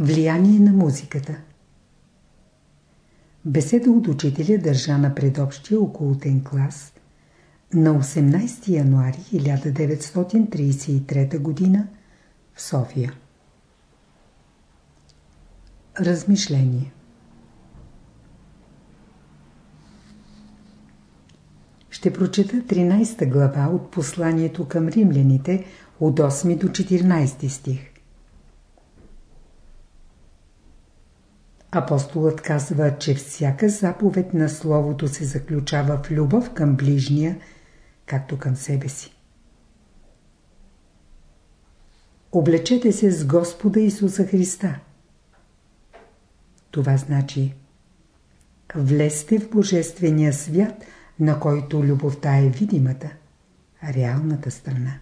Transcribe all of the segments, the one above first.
Влияние на музиката Беседа от учителя държа на предобщия околотен клас на 18 януари 1933 г. в София. Размишление Ще прочета 13 глава от посланието към римляните от 8 до 14 стих. Апостолът казва, че всяка заповед на Словото се заключава в любов към ближния, както към себе си. Облечете се с Господа Исуса Христа. Това значи влезте в Божествения свят, на който любовта е видимата, реалната страна.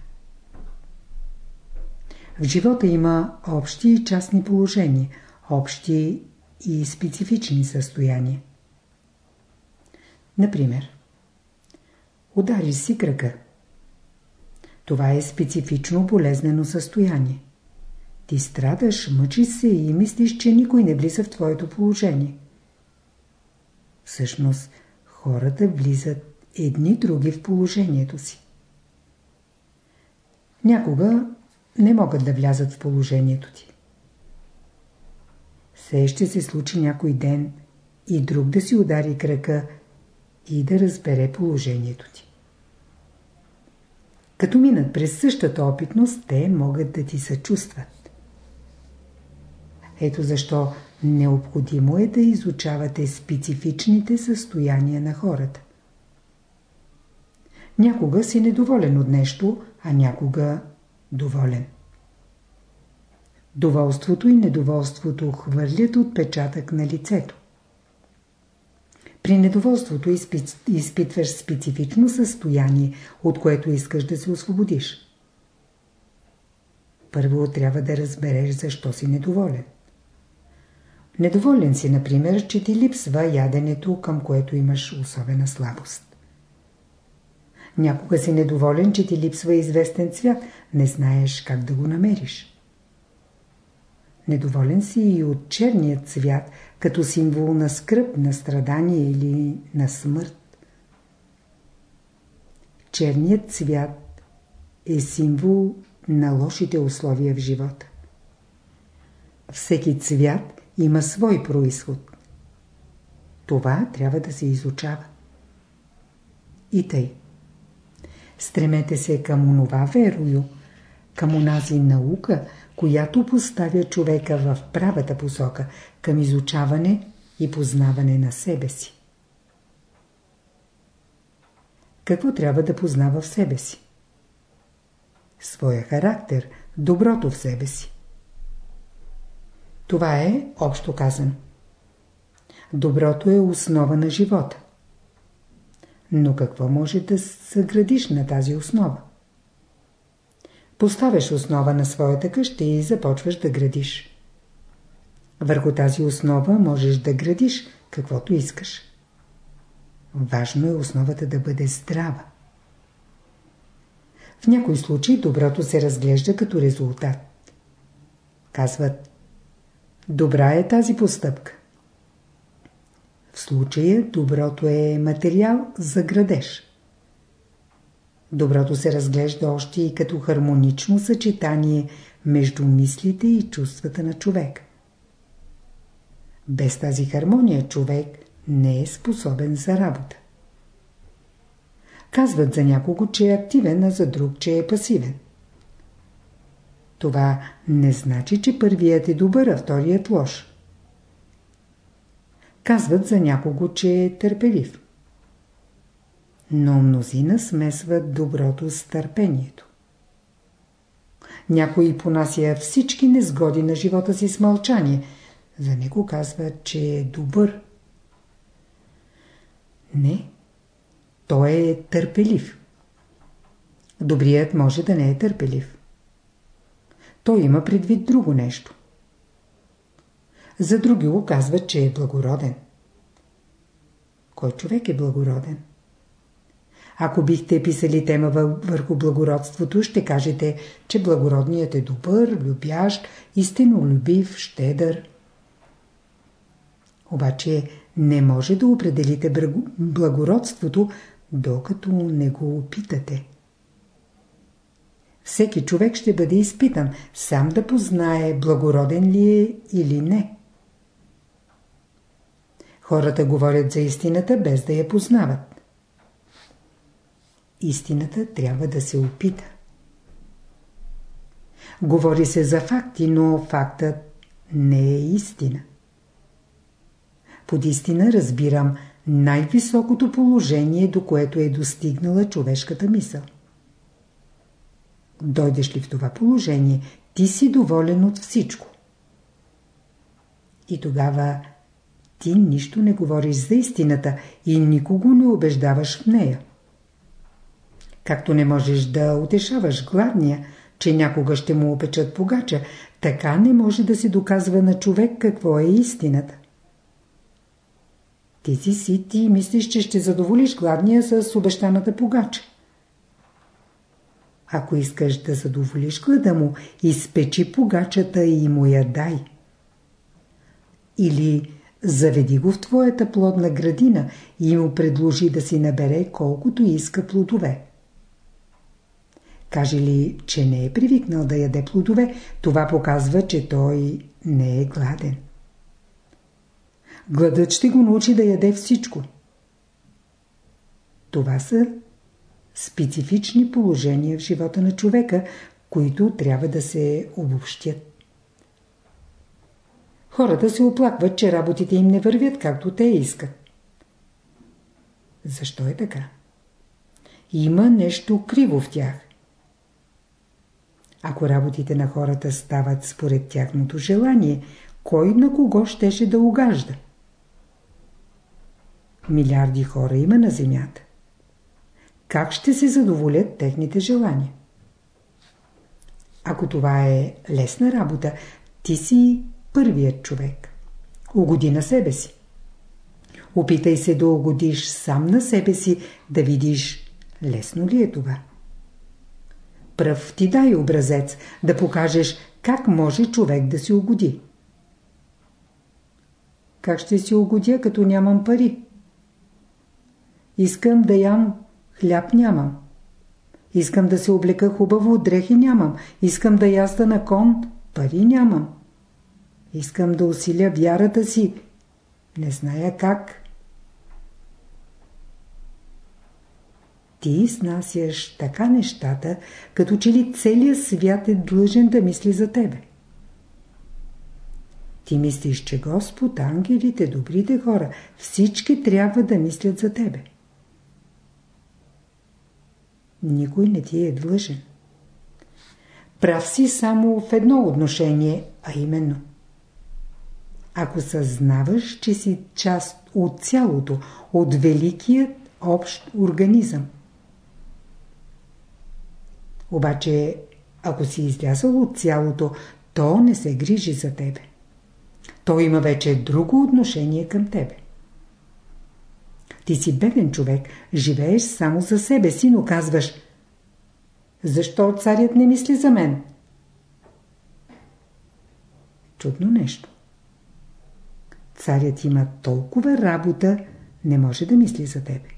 В живота има общи и частни положения, общи и специфични състояния. Например, удари си кръка. Това е специфично болезнено състояние. Ти страдаш, мъчиш се и мислиш, че никой не влиза в твоето положение. Всъщност, хората влизат едни други в положението си. Някога не могат да влязат в положението ти. Все ще се случи някой ден и друг да си удари кръка и да разбере положението ти. Като минат през същата опитност, те могат да ти съчувстват. Ето защо необходимо е да изучавате специфичните състояния на хората. Някога си недоволен от нещо, а някога доволен. Доволството и недоволството хвърлят отпечатък на лицето. При недоволството изпитваш специфично състояние, от което искаш да се освободиш. Първо трябва да разбереш защо си недоволен. Недоволен си, например, че ти липсва яденето, към което имаш особена слабост. Някога си недоволен, че ти липсва известен цвят, не знаеш как да го намериш. Недоволен си и от черния цвят, като символ на скръп, на страдание или на смърт. Черният цвят е символ на лошите условия в живота. Всеки цвят има свой происход. Това трябва да се изучава. И тъй. Стремете се към онова верою, към онази наука, която поставя човека в правата посока към изучаване и познаване на себе си. Какво трябва да познава в себе си? Своя характер, доброто в себе си. Това е общо казано. Доброто е основа на живота. Но какво може да съградиш на тази основа? Поставяш основа на своята къща и започваш да градиш. Върху тази основа можеш да градиш каквото искаш. Важно е основата да бъде здрава. В някои случаи доброто се разглежда като резултат. Казват, добра е тази постъпка. В случая доброто е материал за градеж. Доброто се разглежда още и като хармонично съчетание между мислите и чувствата на човек. Без тази хармония човек не е способен за работа. Казват за някого, че е активен, а за друг, че е пасивен. Това не значи, че първият е добър, а вторият лош. Казват за някого, че е търпелив но мнозина смесват доброто с търпението. Някой понася всички незгоди на живота си с мълчание. За него казва, че е добър. Не, той е търпелив. Добрият може да не е търпелив. Той има предвид друго нещо. За други го казва, че е благороден. Кой човек е благороден? Ако бихте писали тема върху благородството, ще кажете, че благородният е добър, любящ, истинолюбив, щедър. Обаче не може да определите благородството, докато не го опитате. Всеки човек ще бъде изпитан, сам да познае благороден ли е или не. Хората говорят за истината без да я познават. Истината трябва да се опита. Говори се за факти, но фактът не е истина. Под истина разбирам най-високото положение, до което е достигнала човешката мисъл. Дойдеш ли в това положение, ти си доволен от всичко. И тогава ти нищо не говориш за истината и никого не убеждаваш в нея. Както не можеш да утешаваш гладния, че някога ще му опечат погача, така не може да се доказва на човек какво е истината. Ти си си ти мислиш, че ще задоволиш гладния с обещаната погача. Ако искаш да задоволиш глада му, изпечи погачата и му я дай. Или заведи го в твоята плодна градина и му предложи да си набере колкото иска плодове. Каже ли, че не е привикнал да яде плодове, това показва, че той не е гладен. Гладът ще го научи да яде всичко. Това са специфични положения в живота на човека, които трябва да се обобщят. Хората се оплакват, че работите им не вървят както те искат. Защо е така? Има нещо криво в тях. Ако работите на хората стават според тяхното желание, кой на кого щеше да угажда? Милиарди хора има на земята. Как ще се задоволят техните желания? Ако това е лесна работа, ти си първият човек. Угоди на себе си. Опитай се да угодиш сам на себе си, да видиш лесно ли е това. Пръв ти дай образец, да покажеш как може човек да си угоди. Как ще си угодя, като нямам пари? Искам да ям, хляб нямам. Искам да се облека хубаво, дрехи нямам. Искам да язда на кон, пари нямам. Искам да усиля вярата си. Не зная как. Ти снасяш така нещата, като че ли целият свят е длъжен да мисли за тебе. Ти мислиш, че Господ, ангелите, добрите хора, всички трябва да мислят за тебе. Никой не ти е длъжен. Прав си само в едно отношение, а именно – ако съзнаваш, че си част от цялото, от великият общ организъм. Обаче, ако си излязъл от цялото, то не се грижи за тебе. То има вече друго отношение към тебе. Ти си беден човек, живееш само за себе си, но казваш Защо царят не мисли за мен? Чудно нещо. Царят има толкова работа, не може да мисли за тебе.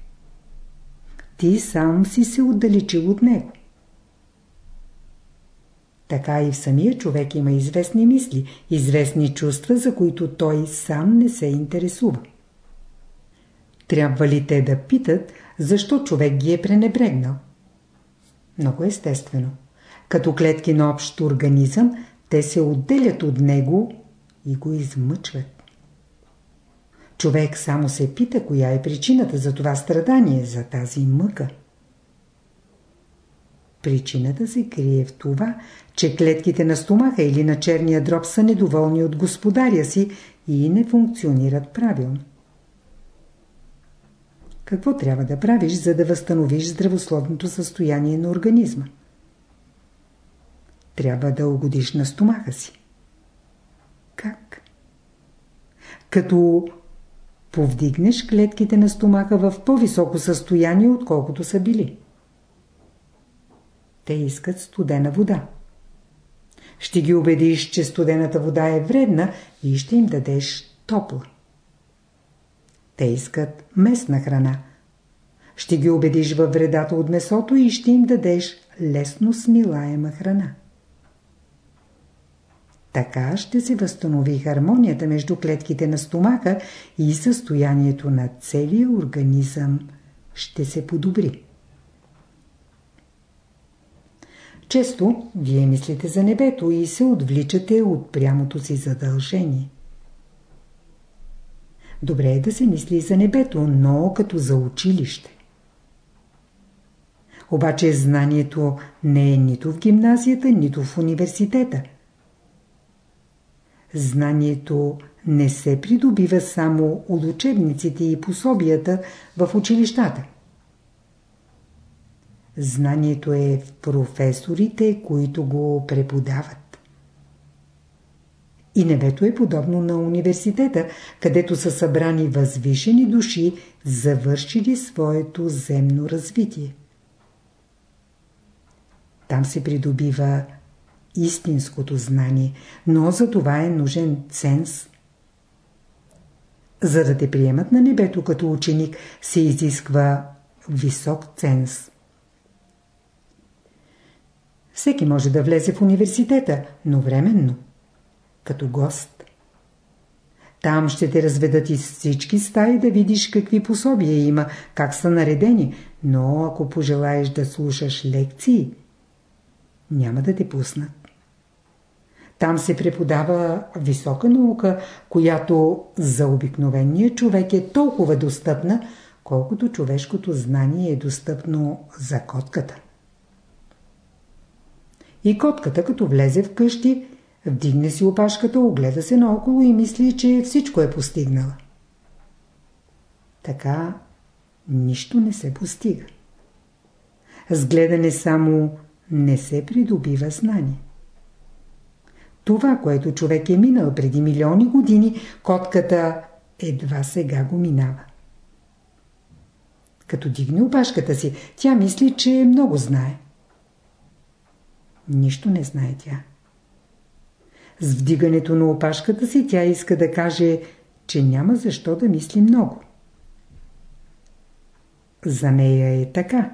Ти сам си се отдалечил от него. Така и в самия човек има известни мисли, известни чувства, за които той сам не се интересува. Трябва ли те да питат, защо човек ги е пренебрегнал? Много естествено. Като клетки на общ организъм, те се отделят от него и го измъчват. Човек само се пита, коя е причината за това страдание, за тази мъка. Причината се крие в това, че клетките на стомаха или на черния дроб са недоволни от господаря си и не функционират правилно. Какво трябва да правиш, за да възстановиш здравословното състояние на организма? Трябва да угодиш на стомаха си. Как? Като повдигнеш клетките на стомаха в по-високо състояние, отколкото са били. Те искат студена вода. Ще ги убедиш, че студената вода е вредна и ще им дадеш топла. Те искат местна храна. Ще ги убедиш във вредата от месото и ще им дадеш лесно смилаема храна. Така ще се възстанови хармонията между клетките на стомаха и състоянието на целия организъм ще се подобри. Често вие мислите за небето и се отвличате от прямото си задължение. Добре е да се мисли за небето, но като за училище. Обаче знанието не е нито в гимназията, нито в университета. Знанието не се придобива само от учебниците и пособията в училищата. Знанието е в професорите, които го преподават. И небето е подобно на университета, където са събрани възвишени души, завършили своето земно развитие. Там се придобива истинското знание, но за това е нужен ценз. За да те приемат на небето като ученик, се изисква висок ценз. Всеки може да влезе в университета, но временно, като гост. Там ще те разведат из всички стаи да видиш какви пособия има, как са наредени, но ако пожелаеш да слушаш лекции, няма да те пуснат. Там се преподава висока наука, която за обикновения човек е толкова достъпна, колкото човешкото знание е достъпно за котката. И котката, като влезе в къщи, вдигне си опашката, огледа се наоколо и мисли, че всичко е постигнала. Така нищо не се постига. С гледане само не се придобива знание. Това, което човек е минал преди милиони години, котката едва сега го минава. Като дигне опашката си, тя мисли, че много знае. Нищо не знае тя. С вдигането на опашката си тя иска да каже, че няма защо да мисли много. За нея е така.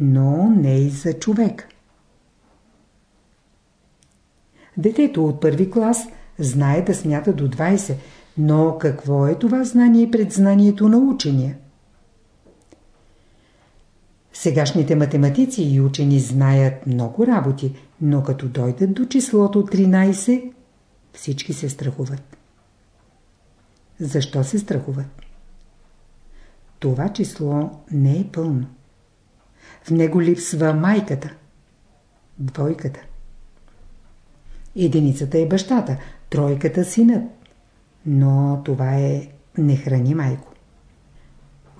Но не и за човек. Детето от първи клас знае да смята до 20, но какво е това знание пред знанието на учения? Сегашните математици и учени знаят много работи, но като дойдат до числото 13, всички се страхуват. Защо се страхуват? Това число не е пълно. В него липсва майката, двойката. Единицата е бащата, тройката синът. Но това е не храни майко.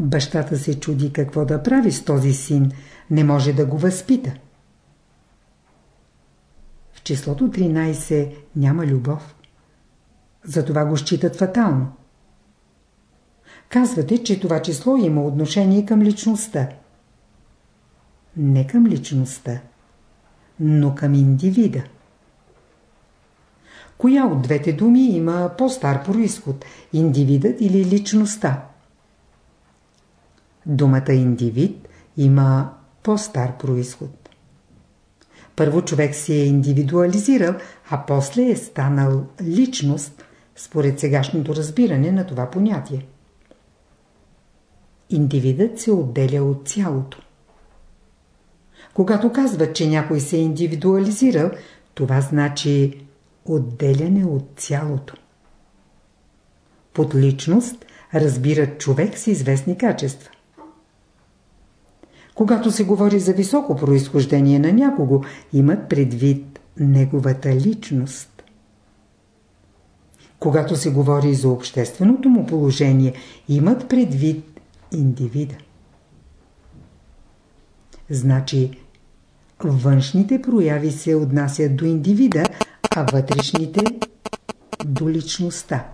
Бащата се чуди какво да прави с този син, не може да го възпита. В числото 13 няма любов. Затова го считат фатално. Казвате, че това число има отношение към личността. Не към личността, но към индивида. Коя от двете думи има по-стар происход – индивидът или личността? Думата индивид има по-стар происход. Първо човек се е индивидуализирал, а после е станал личност, според сегашното разбиране на това понятие. Индивидът се отделя от цялото. Когато казват, че някой се е индивидуализирал, това значи отделяне от цялото. Под личност разбират човек с известни качества. Когато се говори за високо произхождение на някого, имат предвид неговата личност. Когато се говори за общественото му положение, имат предвид индивида. Значи, външните прояви се отнасят до индивида, а вътрешните – до личността.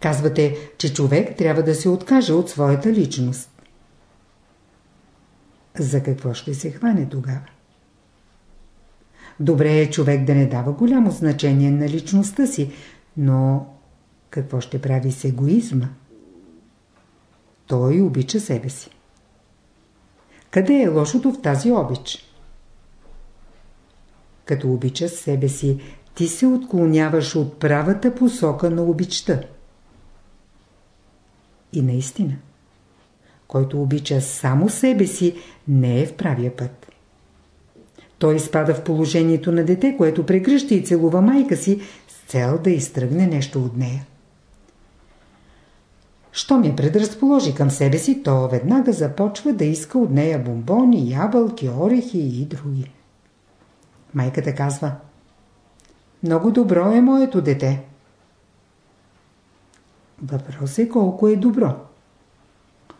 Казвате, че човек трябва да се откаже от своята личност. За какво ще се хване тогава? Добре е човек да не дава голямо значение на личността си, но какво ще прави с егоизма? Той обича себе си. Къде е лошото в тази обич? Като обичаш себе си, ти се отклоняваш от правата посока на обичта. И наистина, който обича само себе си, не е в правия път. Той изпада в положението на дете, което прегръща и целува майка си с цел да изтръгне нещо от нея. Що ми предразположи към себе си, то веднага започва да иска от нея бомбони, ябълки, орехи и други. Майката казва Много добро е моето дете. Въпрос е колко е добро.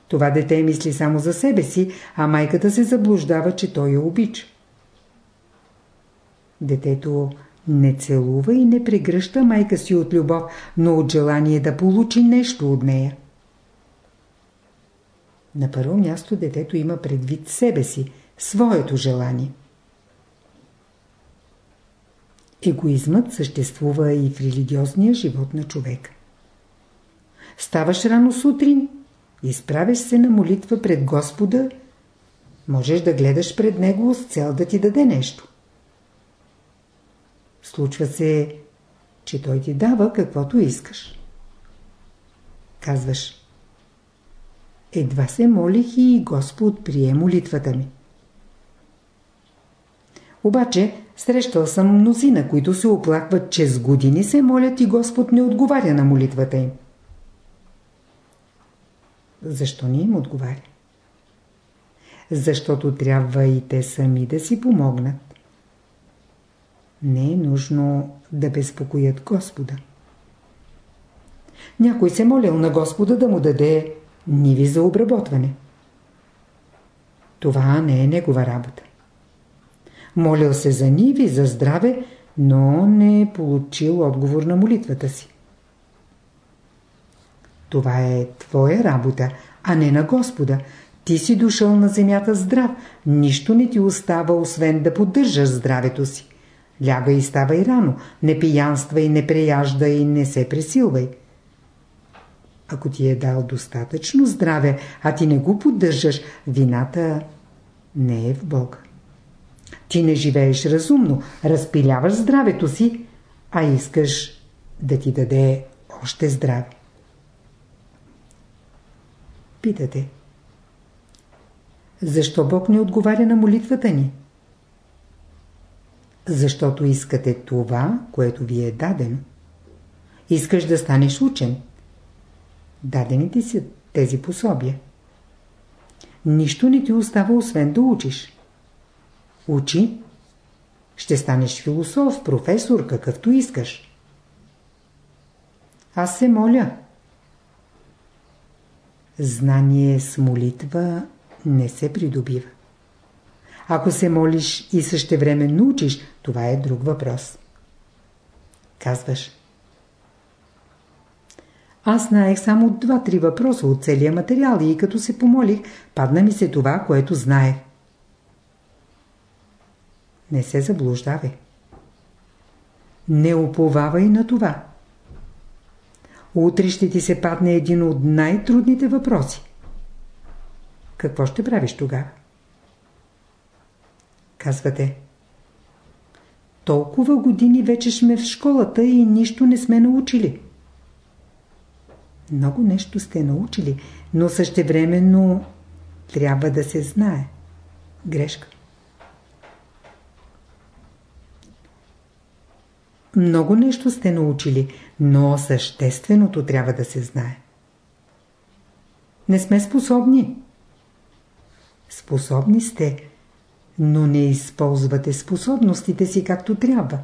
Това дете мисли само за себе си, а майката се заблуждава, че той я обича. Детето не целува и не прегръща майка си от любов, но от желание да получи нещо от нея. На първо място детето има предвид себе си, своето желание. Егоизмът съществува и в религиозния живот на човека. Ставаш рано сутрин, изправяш се на молитва пред Господа, можеш да гледаш пред Него с цел да ти даде нещо. Случва се, че Той ти дава каквото искаш. Казваш, едва се молих и Господ прие молитвата ми. Обаче срещал съм мнозина, които се оплакват, че с години се молят и Господ не отговаря на молитвата им. Защо не им отговаря? Защото трябва и те сами да си помогнат. Не е нужно да безпокоят Господа. Някой се молил на Господа да му даде ниви за обработване. Това не е негова работа. Молил се за ниви, за здраве, но не е получил отговор на молитвата си. Това е твоя работа, а не на Господа. Ти си дошъл на земята здрав. Нищо не ти остава, освен да поддържаш здравето си. Лягай и ставай рано. Не пиянствай, не преяждай, не се пресилвай. Ако ти е дал достатъчно здраве, а ти не го поддържаш, вината не е в Бога. Ти не живееш разумно, разпиляваш здравето си, а искаш да ти даде още здраве. Питате. Защо Бог не отговаря на молитвата ни? Защото искате това, което ви е дадено. Искаш да станеш учен. Дадени ти са тези пособия. Нищо не ти остава, освен да учиш. Учи. Ще станеш философ, професор, какъвто искаш. Аз се моля. Знание с молитва не се придобива. Ако се молиш и същевременно учиш, това е друг въпрос. Казваш. Аз знаех само два-три въпроса от целия материал и като се помолих, падна ми се това, което знаех. Не се заблуждавай. Не уповавай на това. Утре ще ти се падне един от най-трудните въпроси. Какво ще правиш тогава? Казвате. Толкова години вече сме в школата и нищо не сме научили. Много нещо сте научили, но същевременно трябва да се знае. Грешка. Много нещо сте научили, но същественото трябва да се знае. Не сме способни. Способни сте, но не използвате способностите си както трябва.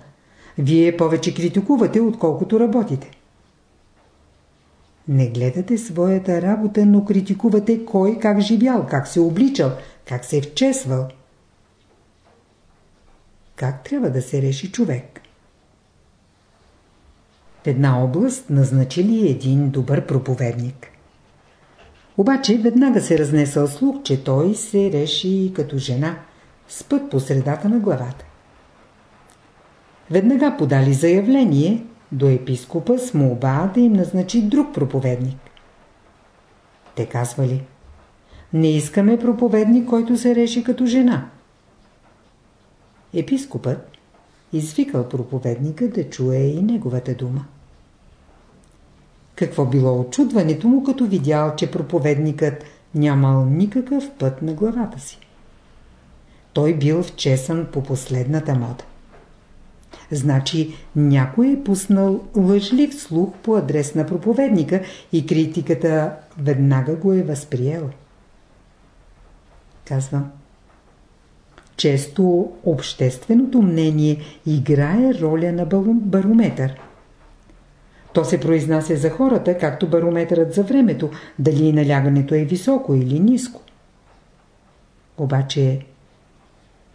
Вие повече критикувате, отколкото работите. Не гледате своята работа, но критикувате кой как живял, как се обличал, как се е вчесвал. Как трябва да се реши човек? Една област назначили един добър проповедник. Обаче веднага се разнесъл слух, че той се реши като жена, с път по средата на главата. Веднага подали заявление до епископа с молба да им назначи друг проповедник. Те казвали, не искаме проповедник, който се реши като жена. Епископът извикал проповедника да чуе и неговата дума. Какво било очудването му, като видял, че проповедникът нямал никакъв път на главата си. Той бил вчесан по последната мода. Значи някой е пуснал лъжлив слух по адрес на проповедника и критиката веднага го е възприела. Казвам. Често общественото мнение играе роля на барометър. То се произнася за хората, както барометърът за времето, дали налягането е високо или ниско. Обаче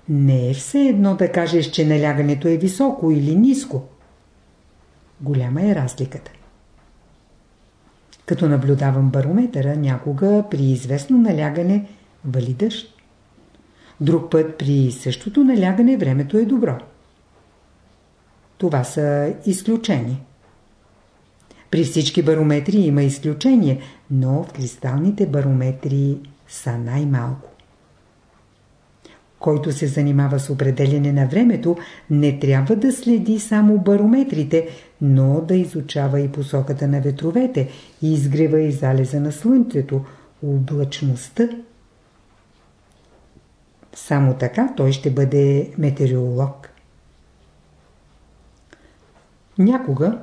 не е все едно да кажеш, че налягането е високо или ниско. Голяма е разликата. Като наблюдавам барометъра, някога при известно налягане вали дъжд. Друг път при същото налягане времето е добро. Това са изключения. При всички барометри има изключение, но в кристалните барометри са най-малко. Който се занимава с определене на времето, не трябва да следи само барометрите, но да изучава и посоката на ветровете, изгрева и залеза на слънцето, облачността. Само така той ще бъде метеоролог. Някога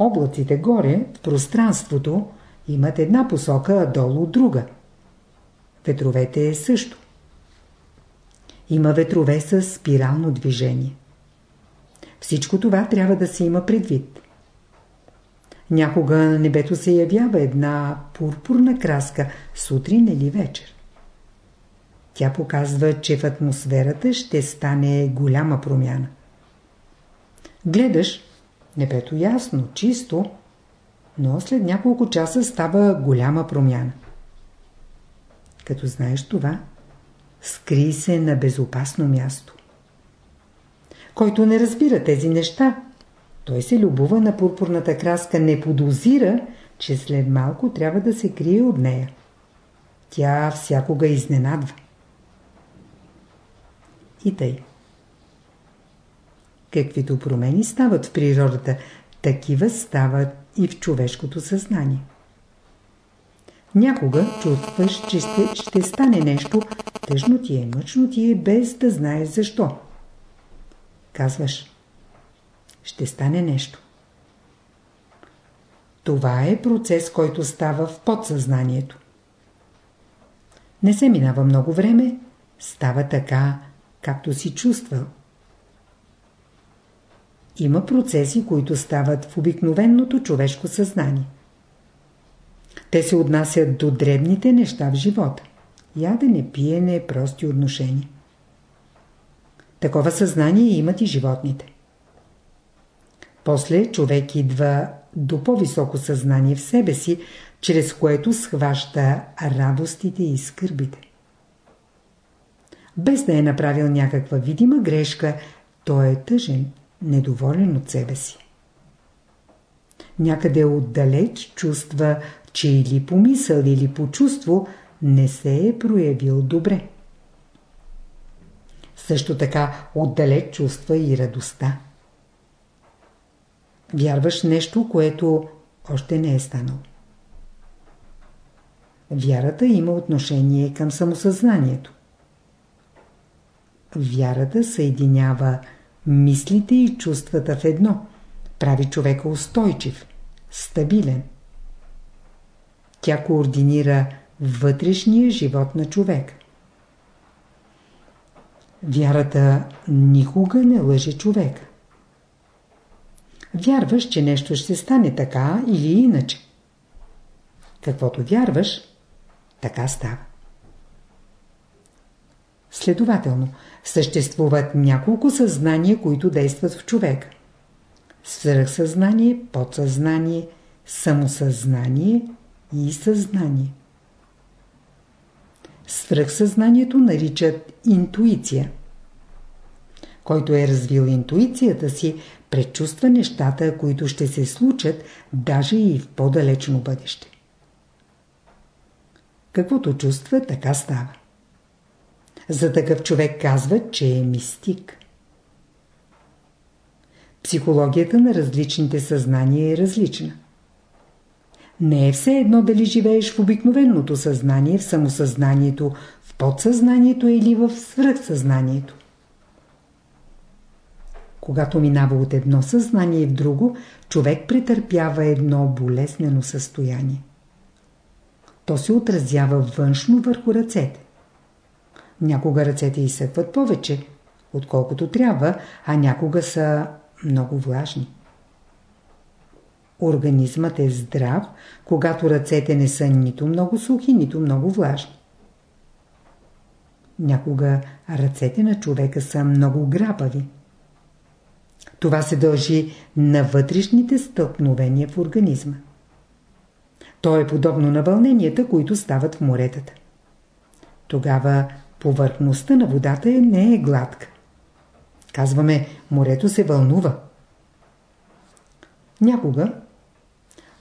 облаците горе, в пространството, имат една посока, а долу друга. Ветровете е също. Има ветрове с спирално движение. Всичко това трябва да се има предвид. Някога на небето се явява една пурпурна краска, сутрин или вечер. Тя показва, че в атмосферата ще стане голяма промяна. Гледаш, небето ясно, чисто, но след няколко часа става голяма промяна. Като знаеш това, скри се на безопасно място. Който не разбира тези неща, той се любува на пурпурната краска, не подозира, че след малко трябва да се крие от нея. Тя всякога изненадва. И тъй. Каквито промени стават в природата, такива стават и в човешкото съзнание. Някога чувстваш, че ще, ще стане нещо, тъжно ти е, мъчно ти е, без да знаеш защо. Казваш, ще стане нещо. Това е процес, който става в подсъзнанието. Не се минава много време, става така, както си чувствал. Има процеси, които стават в обикновеното човешко съзнание. Те се отнасят до дребните неща в живота. Ядене, пиене, прости отношения. Такова съзнание имат и животните. После човек идва до по-високо съзнание в себе си, чрез което схваща радостите и скърбите. Без да е направил някаква видима грешка, той е тъжен, недоволен от себе си. Някъде отдалеч чувства, че или по мисъл, или по чувство не се е проявил добре. Също така отдалеч чувства и радостта. Вярваш нещо, което още не е станало. Вярата има отношение към самосъзнанието. Вярата съединява мислите и чувствата в едно, прави човека устойчив, стабилен. Тя координира вътрешния живот на човек. Вярата никога не лъже човека. Вярваш, че нещо ще стане така или иначе. Каквото вярваш, така става. Следователно, съществуват няколко съзнания, които действат в човек. свръхсъзнание, подсъзнание, самосъзнание и съзнание. Свръхсъзнанието наричат интуиция. Който е развил интуицията си, предчувства нещата, които ще се случат даже и в по-далечно бъдеще. Каквото чувства, така става. За такъв човек казват, че е мистик. Психологията на различните съзнания е различна. Не е все едно дали живееш в обикновеното съзнание, в самосъзнанието, в подсъзнанието или в свръхсъзнанието. Когато минава от едно съзнание в друго, човек претърпява едно болезнено състояние. То се отразява външно върху ръцете. Някога ръцете изсъкват повече, отколкото трябва, а някога са много влажни. Организмът е здрав, когато ръцете не са нито много сухи, нито много влажни. Някога ръцете на човека са много грабави. Това се дължи на вътрешните стълкновения в организма. То е подобно на вълненията, които стават в моретата. Тогава повърхността на водата не е гладка. Казваме, морето се вълнува. Някога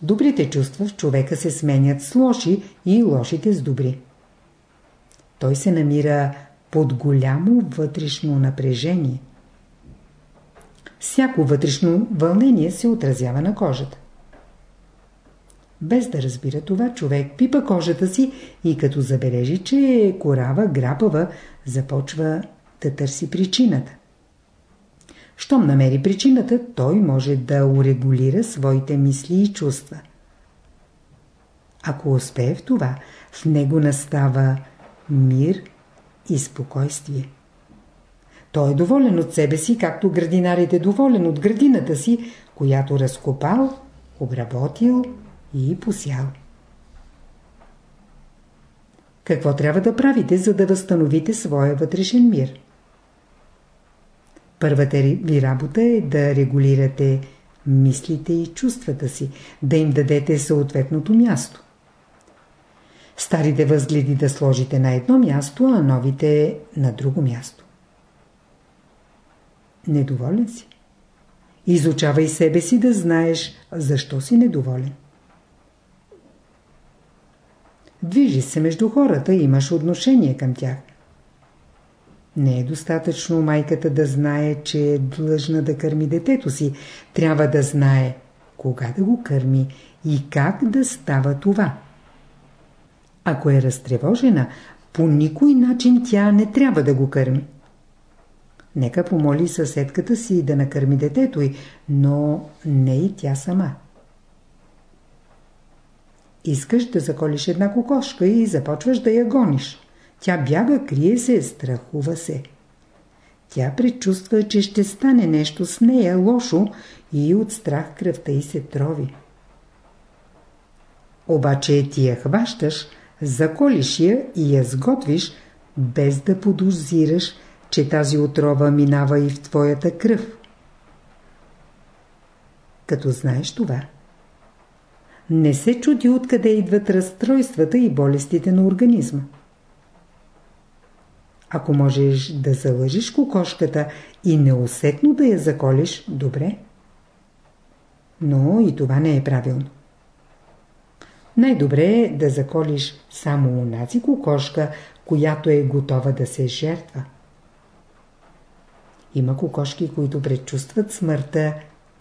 добрите чувства в човека се сменят с лоши и лошите с добри. Той се намира под голямо вътрешно напрежение. Всяко вътрешно вълнение се отразява на кожата. Без да разбира това, човек пипа кожата си и като забележи, че е корава, грапава, започва да търси причината. Щом намери причината, той може да урегулира своите мисли и чувства. Ако успее в това, в него настава мир и спокойствие. Той е доволен от себе си, както градинарите е доволен от градината си, която разкопал, обработил и посял. Какво трябва да правите, за да възстановите своя вътрешен мир? Първата ви работа е да регулирате мислите и чувствата си, да им дадете съответното място. Старите възгледи да сложите на едно място, а новите на друго място. Недоволен си? Изучавай себе си да знаеш защо си недоволен. Движи се между хората, имаш отношение към тях. Не е достатъчно майката да знае, че е длъжна да кърми детето си. Трябва да знае кога да го кърми и как да става това. Ако е разтревожена, по никой начин тя не трябва да го кърми. Нека помоли съседката си да накърми детето й, но не и тя сама. Искаш да заколиш една кокошка и започваш да я гониш. Тя бяга, крие се, страхува се. Тя предчувства, че ще стане нещо с нея лошо и от страх кръвта й се трови. Обаче ти я хващаш, заколиш я и я сготвиш, без да подозираш, че тази отрова минава и в твоята кръв. Като знаеш това, не се чуди откъде идват разстройствата и болестите на организма. Ако можеш да залъжиш кокошката и неусетно да я заколиш, добре. Но и това не е правилно. Най-добре е да заколиш само унази кокошка, която е готова да се жертва. Има кокошки, които предчувстват смъртта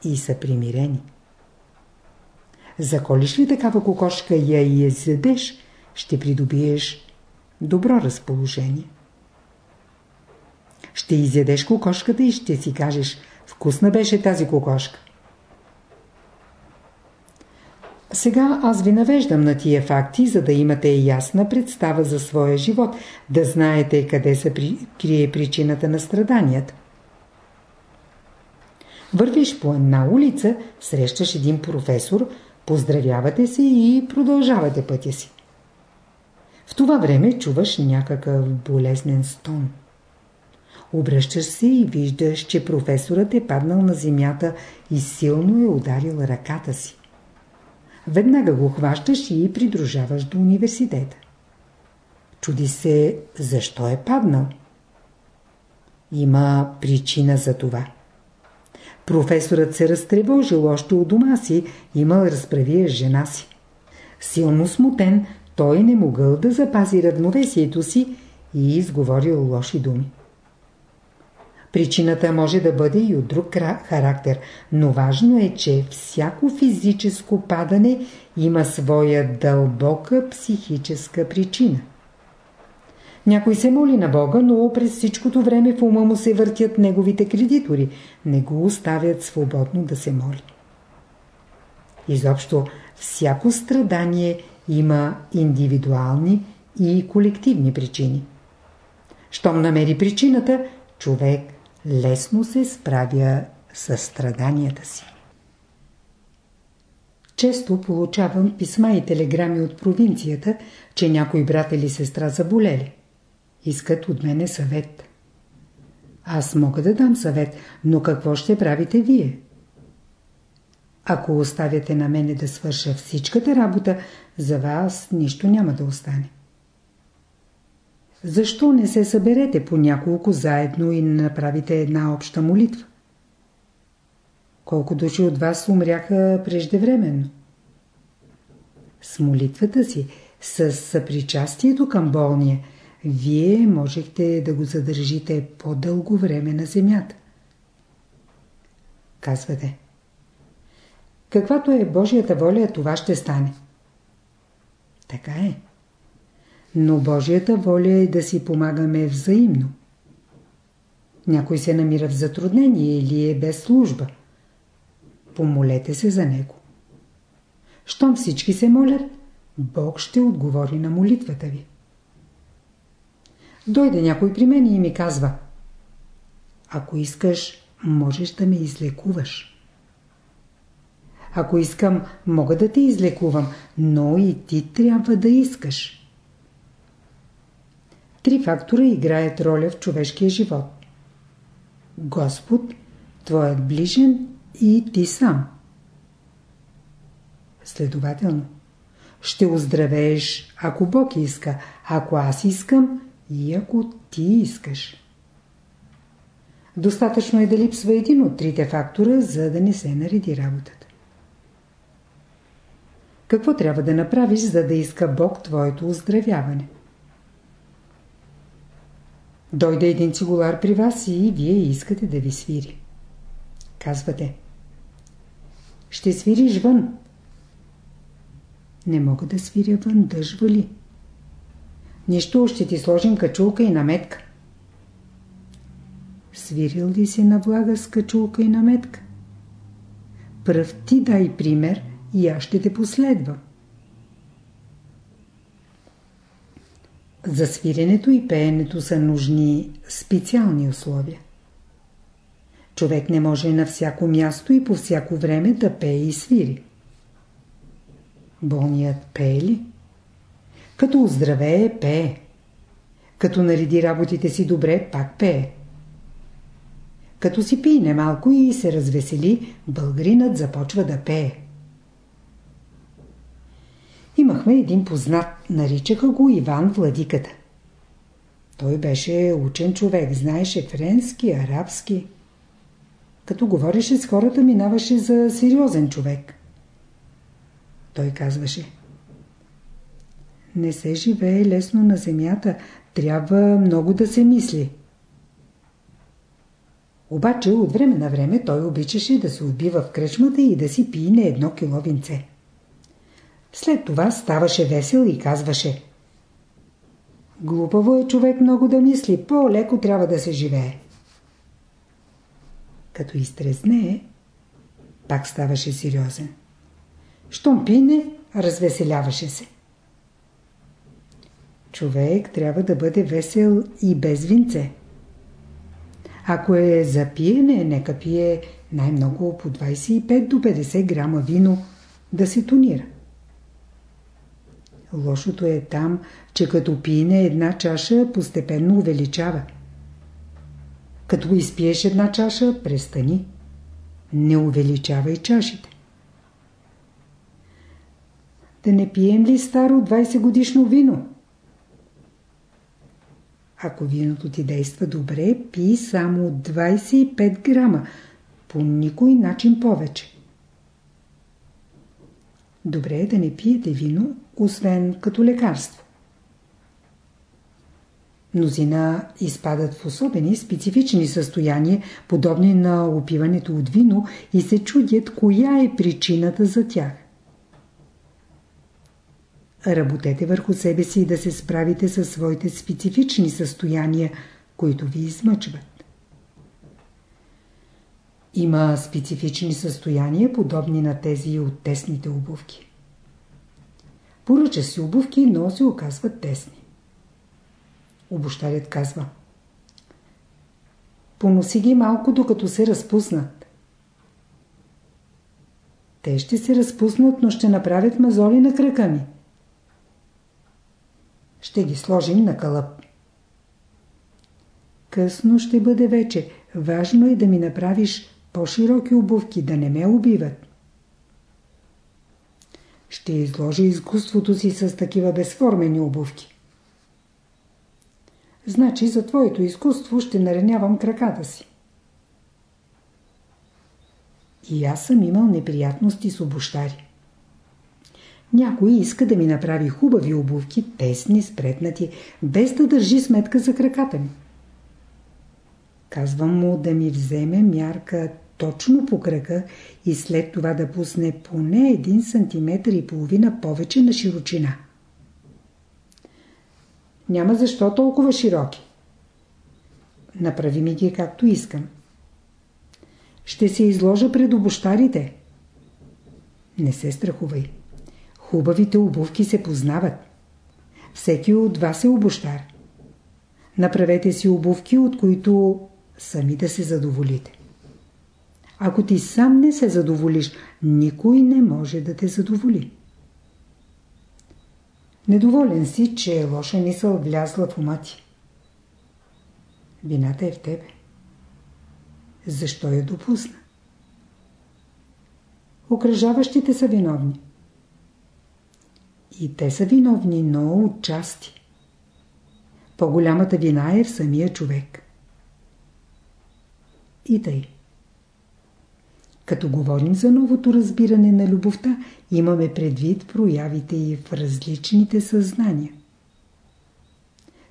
и са примирени. Заколиш ли такава кокошка и я изядеш, ще придобиеш добро разположение. Ще изядеш кокошката и ще си кажеш вкусна беше тази кокошка. Сега аз ви навеждам на тия факти, за да имате ясна представа за своя живот, да знаете къде се при... крие причината на страданията. Вървиш по една улица, срещаш един професор, поздравявате се и продължавате пътя си. В това време чуваш някакъв болезнен стон. Обръщаш се и виждаш, че професорът е паднал на земята и силно е ударил ръката си. Веднага го хващаш и придружаваш до университета. Чуди се, защо е паднал. Има причина за това. Професорът се разтревожил още у дома си, имал разправия с жена си. Силно смутен, той не могъл да запази равновесието си и изговорил лоши думи. Причината може да бъде и от друг характер, но важно е, че всяко физическо падане има своя дълбока психическа причина. Някой се моли на Бога, но през всичкото време в ума му се въртят неговите кредитори. Не го оставят свободно да се моли. Изобщо, всяко страдание има индивидуални и колективни причини. Щом намери причината, човек лесно се справя с страданията си. Често получавам писма и телеграми от провинцията, че някой брат или сестра заболели. Искат от мене съвет. Аз мога да дам съвет, но какво ще правите вие? Ако оставяте на мене да свърша всичката работа, за вас нищо няма да остане. Защо не се съберете по няколко заедно и не направите една обща молитва? Колко души от вас умряха преждевременно? С молитвата си, с съпричастието към болния, вие можехте да го задържите по-дълго време на земята. Казвате. Каквато е Божията воля, това ще стане. Така е. Но Божията воля е да си помагаме взаимно. Някой се намира в затруднение или е без служба. Помолете се за него. Щом всички се молят, Бог ще отговори на молитвата ви. Дойде някой при мен и ми казва Ако искаш, можеш да ме излекуваш. Ако искам, мога да те излекувам, но и ти трябва да искаш. Три фактора играят роля в човешкия живот. Господ, твоят ближен и ти сам. Следователно, ще оздравееш, ако Бог иска, ако аз искам и ако ти искаш. Достатъчно е да липсва един от трите фактора, за да не се нареди работата. Какво трябва да направиш, за да иска Бог твоето оздравяване? Дойде един цигулар при вас и вие искате да ви свири. Казвате. Ще свириш вън. Не мога да свиря вън, дъжва ли? Нищо, ще ти сложим качулка и наметка. Свирил ли си на влага с качулка и наметка? Пръв ти дай пример и аз ще те последвам. За свиренето и пеенето са нужни специални условия. Човек не може на всяко място и по всяко време да пее и свири. Болният пее ли? Като оздравее, пее. Като нареди работите си добре, пак пее. Като си пине малко и се развесели, българинът започва да пее. Имахме един познат, наричаха го Иван Владиката. Той беше учен човек, знаеше френски, арабски. Като говореше с хората, минаваше за сериозен човек. Той казваше Не се живее лесно на земята, трябва много да се мисли. Обаче от време на време той обичаше да се убива в кръчмата и да си пие не едно кило винце. След това ставаше весел и казваше Глупаво е човек много да мисли, по-леко трябва да се живее. Като изтрезне, пак ставаше сериозен. Щом пине, развеселяваше се. Човек трябва да бъде весел и без винце. Ако е за пиене, нека пие най-много по 25 до 50 грама вино да се тонира. Лошото е там, че като пине една чаша, постепенно увеличава. Като изпиеш една чаша, престани. Не увеличавай чашите. Да не пием ли старо 20 годишно вино? Ако виното ти действа добре, пи само 25 грама, по никой начин повече. Добре е да не пиете вино, освен като лекарство. Мнозина изпадат в особени, специфични състояния, подобни на опиването от вино и се чудят коя е причината за тях. Работете върху себе си да се справите със своите специфични състояния, които ви измъчват. Има специфични състояния, подобни на тези от тесните обувки. Поръча си обувки, но се оказват тесни. Обощарят казва Поноси ги малко, докато се разпуснат. Те ще се разпуснат, но ще направят мазоли на крака ми. Ще ги сложим на кълъп. Късно ще бъде вече. Важно е да ми направиш по-широки обувки, да не ме убиват. Ще изложа изкуството си с такива безформени обувки. Значи за твоето изкуство ще наранявам краката си. И аз съм имал неприятности с обощари. Някой иска да ми направи хубави обувки, тесни, спретнати, без да държи сметка за краката ми. Казвам му да ми вземе мярка точно по крака и след това да пусне поне един сантиметр и половина повече на широчина. Няма защо толкова широки. Направи ми ги както искам. Ще се изложа пред обощарите. Не се страхувай. Хубавите обувки се познават. Всеки от вас е обощар. Направете си обувки, от които сами да се задоволите. Ако ти сам не се задоволиш, никой не може да те задоволи. Недоволен си, че е лоша мисъл влязла в ума ти. Вината е в тебе. Защо я допусна? Окръжаващите са виновни. И те са виновни, но отчасти. По-голямата вина е в самия човек. И тъй. Като говорим за новото разбиране на любовта, имаме предвид проявите и в различните съзнания.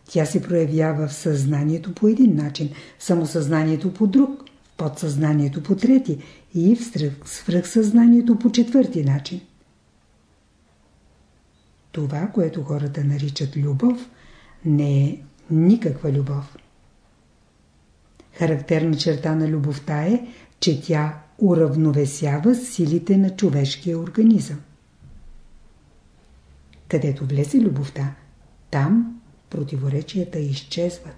Тя се проявява в съзнанието по един начин, в самосъзнанието по друг, в подсъзнанието по трети и в свръхсъзнанието по четвърти начин. Това, което хората наричат любов, не е никаква любов. Характерна черта на любовта е, че тя уравновесява силите на човешкия организъм. Където влезе любовта, там противоречията изчезват.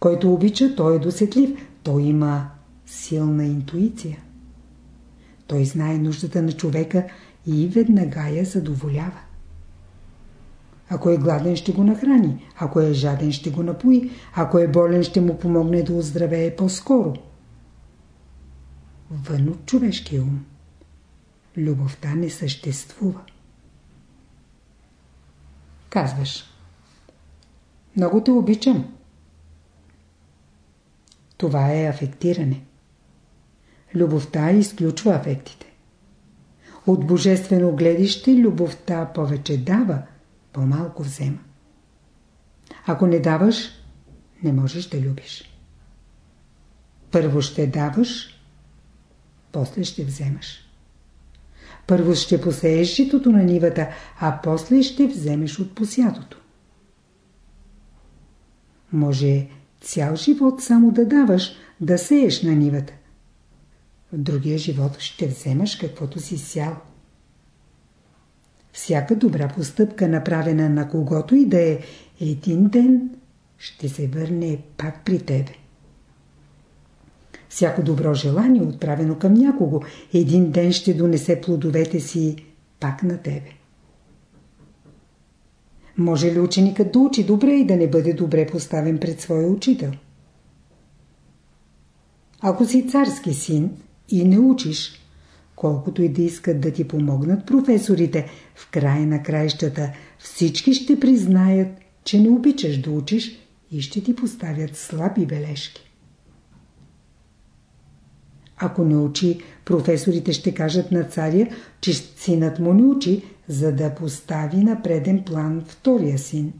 Който обича, той е досетлив, той има силна интуиция. Той знае нуждата на човека и веднага я задоволява. Ако е гладен, ще го нахрани. Ако е жаден, ще го напои. Ако е болен, ще му помогне да оздравее по-скоро. Вън от човешкия ум. Любовта не съществува. Казваш. Много те обичам. Това е афектиране. Любовта изключва афектите. От божествено гледище любовта повече дава, по-малко взема. Ако не даваш, не можеш да любиш. Първо ще даваш, после ще вземаш. Първо ще посееш житото на нивата, а после ще вземеш от посятото. Може цял живот само да даваш, да сееш на нивата. В другия живот ще вземаш каквото си сял. Всяка добра постъпка, направена на когото и да е, един ден ще се върне пак при тебе. Всяко добро желание, отправено към някого, един ден ще донесе плодовете си пак на тебе. Може ли ученикът да учи добре и да не бъде добре поставен пред своя учител? Ако си царски син и не учиш, колкото и да искат да ти помогнат професорите, в края на краищата всички ще признаят, че не обичаш да учиш и ще ти поставят слаби бележки. Ако не учи, професорите ще кажат на царя, че синът му не учи, за да постави на преден план втория син.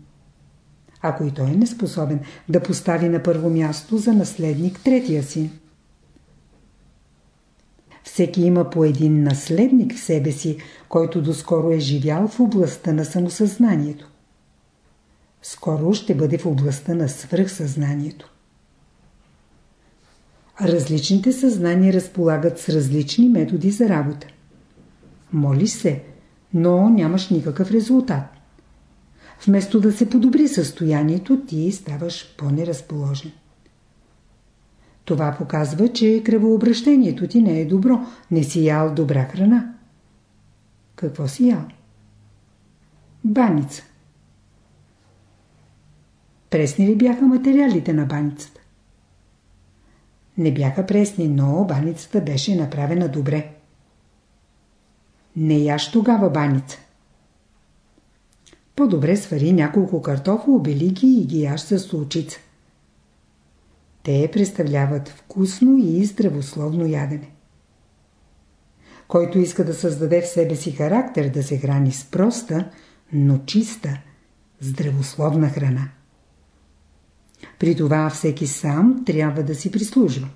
Ако и той е неспособен да постави на първо място за наследник третия син. Всеки има по един наследник в себе си, който доскоро е живял в областта на самосъзнанието. Скоро ще бъде в областта на свръхсъзнанието. Различните съзнания разполагат с различни методи за работа. Молиш се, но нямаш никакъв резултат. Вместо да се подобри състоянието, ти ставаш по-неразположен. Това показва, че кръвообращението ти не е добро, не си ял добра храна. Какво си ял? Баница. Пресни ли бяха материалите на баницата? Не бяха пресни, но баницата беше направена добре. Не яш тогава баница. По-добре свари няколко картофа, обели ги и ги яш с лучица. Те представляват вкусно и здравословно ядене. Който иска да създаде в себе си характер да се храни с проста, но чиста, здравословна храна. При това всеки сам трябва да си прислужва.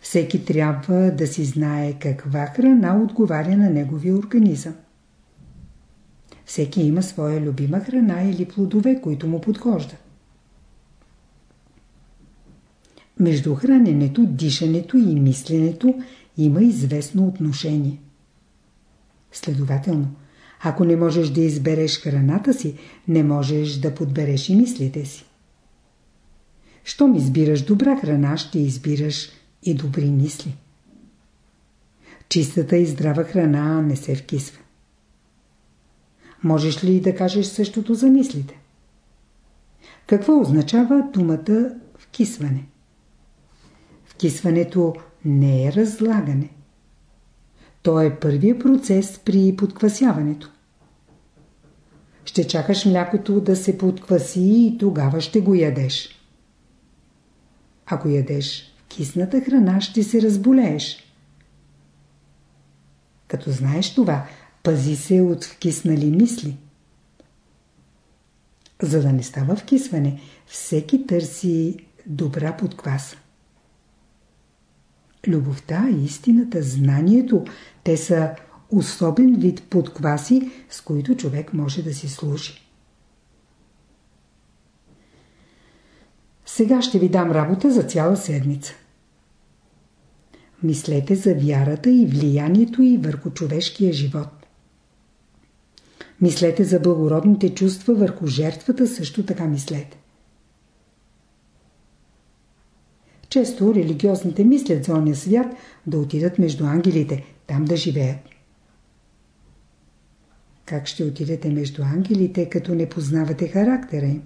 Всеки трябва да си знае каква храна отговаря на неговия организъм. Всеки има своя любима храна или плодове, които му подхождат. Между храненето, дишането и мисленето има известно отношение. Следователно, ако не можеш да избереш храната си, не можеш да подбереш и мислите си. Щом избираш добра храна, ще избираш и добри мисли. Чистата и здрава храна не се вкисва. Можеш ли да кажеш същото за мислите? Какво означава думата вкисване? Вкисването не е разлагане. То е първият процес при подквасяването. Ще чакаш млякото да се подкваси и тогава ще го ядеш. Ако ядеш кисната храна, ще се разболееш. Като знаеш това, пази се от вкиснали мисли. За да не става вкисване, всеки търси добра подкваса. Любовта, истината, знанието, те са особен вид подкваси, с които човек може да си служи. Сега ще ви дам работа за цяла седмица. Мислете за вярата и влиянието и върху човешкия живот. Мислете за благородните чувства върху жертвата, също така мислете. Често религиозните мислят за ония свят да отидат между ангелите, там да живеят. Как ще отидете между ангелите, като не познавате характера им?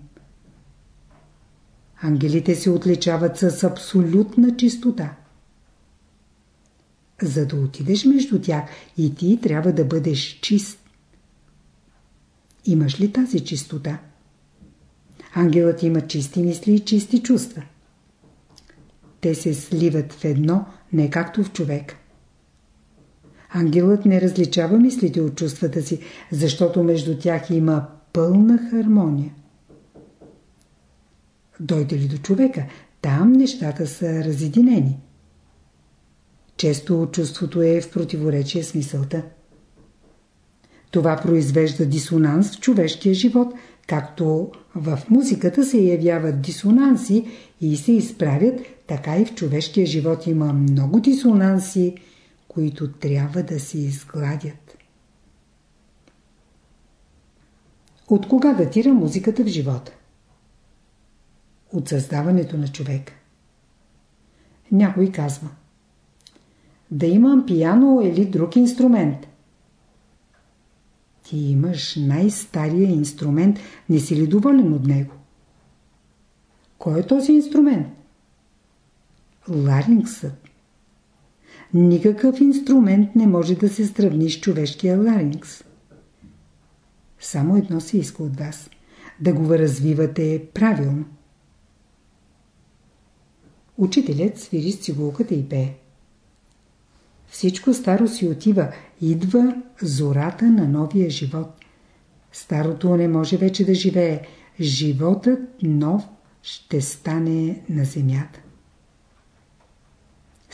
Ангелите се отличават с абсолютна чистота. За да отидеш между тях и ти трябва да бъдеш чист. Имаш ли тази чистота? Ангелът има чисти мисли и чисти чувства. Те се сливат в едно, не както в човек. Ангелът не различава мислите от чувствата си, защото между тях има пълна хармония. Дойде ли до човека, там нещата са разединени. Често чувството е в противоречие с мисълта. Това произвежда дисонанс в човешкия живот, както в музиката се явяват дисонанси и се изправят, така и в човешкия живот има много дисонанси, които трябва да се изгладят. От кога датира музиката в живота? От създаването на човек. Някой казва – да имам пияно или друг инструмент. Ти имаш най-стария инструмент, не си ли доволен от него? Кой е този инструмент? Ларингсът. Никакъв инструмент не може да се сравни с човешкия ларингс. Само едно се иска от вас – да го развивате правилно. Учителят свири с цигулката и пее. Всичко старо си отива, идва зората на новия живот. Старото не може вече да живее. Животът нов ще стане на земята.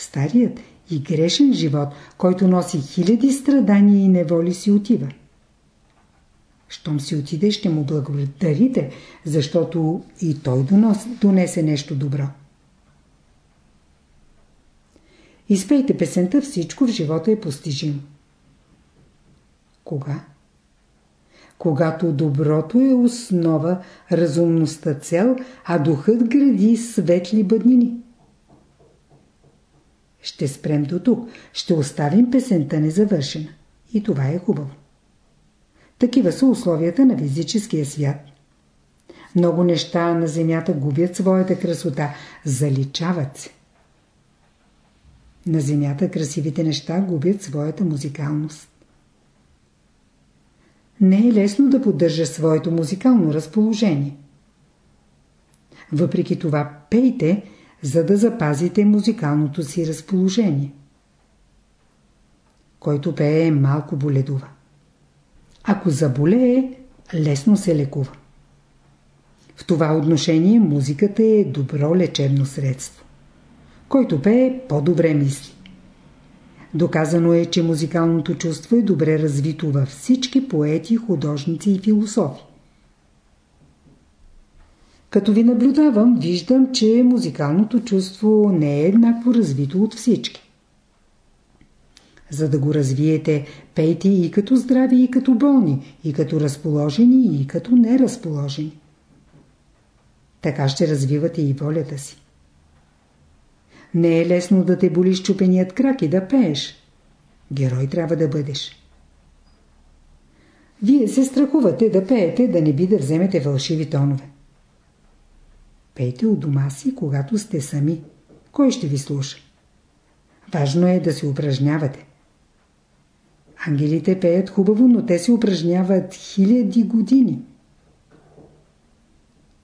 Старият и грешен живот, който носи хиляди страдания и неволи си отива. Щом си отиде, ще му благодарите, защото и той донесе нещо добро. Изпейте песента «Всичко в живота е постижимо». Кога? Когато доброто е основа, разумността цел, а духът гради светли бъднини. Ще спрем до тук. Ще оставим песента незавършена. И това е хубаво. Такива са условията на физическия свят. Много неща на земята губят своята красота, заличават се. На земята красивите неща губят своята музикалност. Не е лесно да поддържа своето музикално разположение. Въпреки това пейте, за да запазите музикалното си разположение. Който пее малко боледува. Ако заболее, лесно се лекува. В това отношение музиката е добро лечебно средство. Който пее, по-добре мисли. Доказано е, че музикалното чувство е добре развито във всички поети, художници и философи. Като ви наблюдавам, виждам, че музикалното чувство не е еднакво развито от всички. За да го развиете, пейте и като здрави, и като болни, и като разположени, и като неразположени. Така ще развивате и волята си. Не е лесно да те боли щупеният крак и да пееш. Герой трябва да бъдеш. Вие се страхувате да пеете, да не би да вземете фалшиви тонове. Пейте у дома си, когато сте сами. Кой ще ви слуша? Важно е да се упражнявате. Ангелите пеят хубаво, но те се упражняват хиляди години.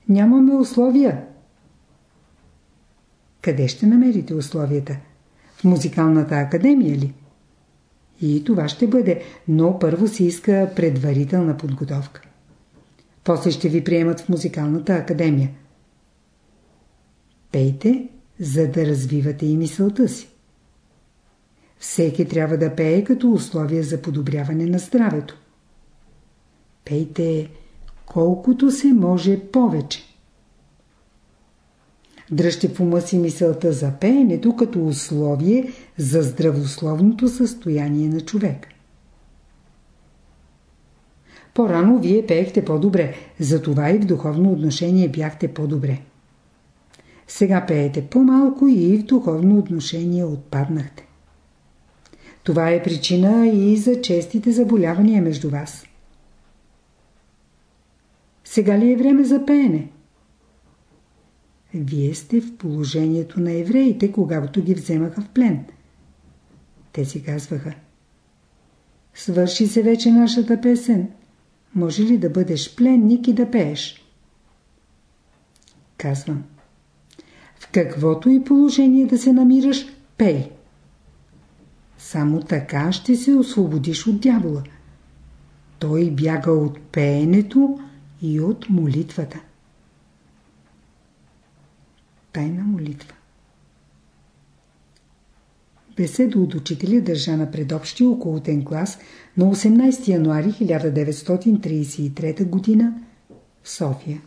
Нямаме условия. Къде ще намерите условията? В музикалната академия ли? И това ще бъде, но първо се иска предварителна подготовка. После ще ви приемат в музикалната академия. Пейте, за да развивате и мисълта си. Всеки трябва да пее като условие за подобряване на здравето. Пейте колкото се може повече. Дръжте в ума си мисълта за пеенето като условие за здравословното състояние на човек. По-рано вие пеехте по-добре, затова и в духовно отношение бяхте по-добре. Сега пеете по-малко и в духовно отношение отпаднахте. Това е причина и за честите заболявания между вас. Сега ли е време за пеене? Вие сте в положението на евреите, когато ги вземаха в плен. Те си казваха Свърши се вече нашата песен. Може ли да бъдеш пленник и да пееш? Казвам В каквото и положение да се намираш, пей. Само така ще се освободиш от дявола. Той бяга от пеенето и от молитвата. Тайна молитва Беседа от учителя държа на предобщия околотен клас на 18 януари 1933 г. в София.